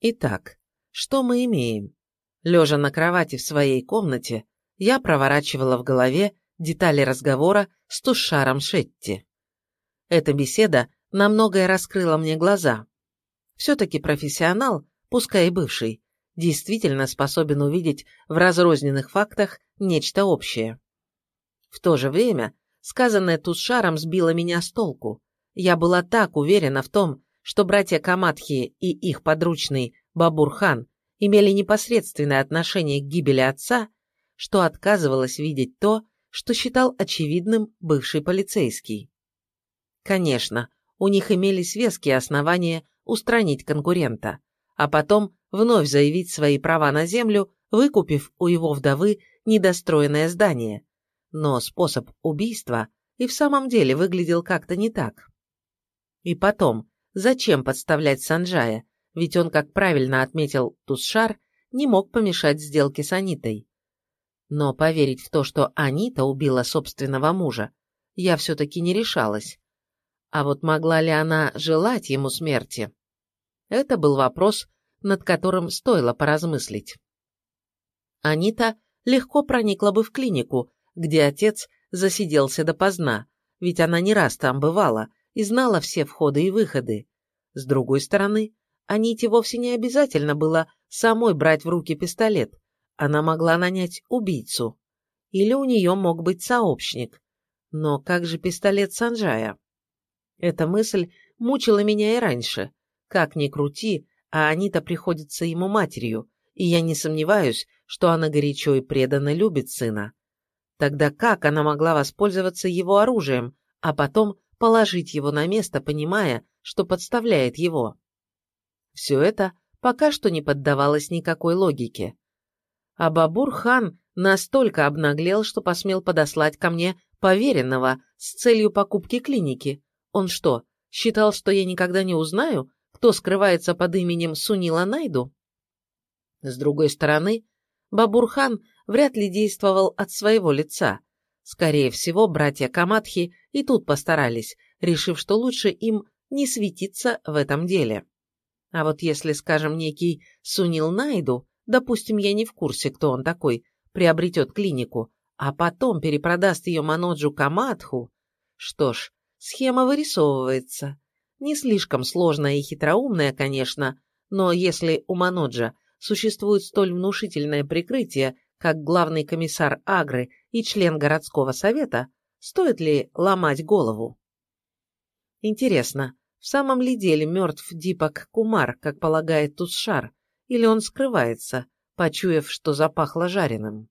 Итак, что мы имеем? Лежа на кровати в своей комнате, я проворачивала в голове детали разговора с Тушаром Шетти. Эта беседа на многое раскрыла мне глаза. Все-таки профессионал, пускай и бывший, действительно способен увидеть в разрозненных фактах нечто общее. В то же время сказанное Тушаром сбило меня с толку. Я была так уверена в том, что братья Камадхи и их подручный Бабурхан имели непосредственное отношение к гибели отца, что отказывалась видеть то, что считал очевидным бывший полицейский. Конечно, у них имелись веские основания устранить конкурента, а потом вновь заявить свои права на землю, выкупив у его вдовы недостроенное здание. Но способ убийства и в самом деле выглядел как-то не так. И потом, зачем подставлять Санджая, ведь он, как правильно отметил Тусшар, не мог помешать сделке с Анитой. Но поверить в то, что Анита убила собственного мужа, я все-таки не решалась. А вот могла ли она желать ему смерти? Это был вопрос, над которым стоило поразмыслить. Анита легко проникла бы в клинику, где отец засиделся допоздна, ведь она не раз там бывала и знала все входы и выходы. С другой стороны, Аните вовсе не обязательно было самой брать в руки пистолет, она могла нанять убийцу. Или у нее мог быть сообщник. Но как же пистолет Санджая? Эта мысль мучила меня и раньше. Как ни крути, а Анита приходится ему матерью, и я не сомневаюсь, что она горячо и преданно любит сына. Тогда как она могла воспользоваться его оружием, а потом положить его на место, понимая, что подставляет его? Все это пока что не поддавалось никакой логике. А Бабур-хан настолько обнаглел, что посмел подослать ко мне поверенного с целью покупки клиники. Он что, считал, что я никогда не узнаю, кто скрывается под именем Сунила Найду? С другой стороны, Бабурхан вряд ли действовал от своего лица. Скорее всего, братья Камадхи и тут постарались, решив, что лучше им не светиться в этом деле. А вот если, скажем, некий Сунил Найду допустим, я не в курсе, кто он такой, приобретет клинику, а потом перепродаст ее Маноджу Камадху, что ж, схема вырисовывается. Не слишком сложная и хитроумная, конечно, но если у Маноджа существует столь внушительное прикрытие, как главный комиссар Агры и член городского совета, стоит ли ломать голову? Интересно, в самом ли деле мертв Дипак Кумар, как полагает Тусшар, или он скрывается, почуяв, что запахло жареным.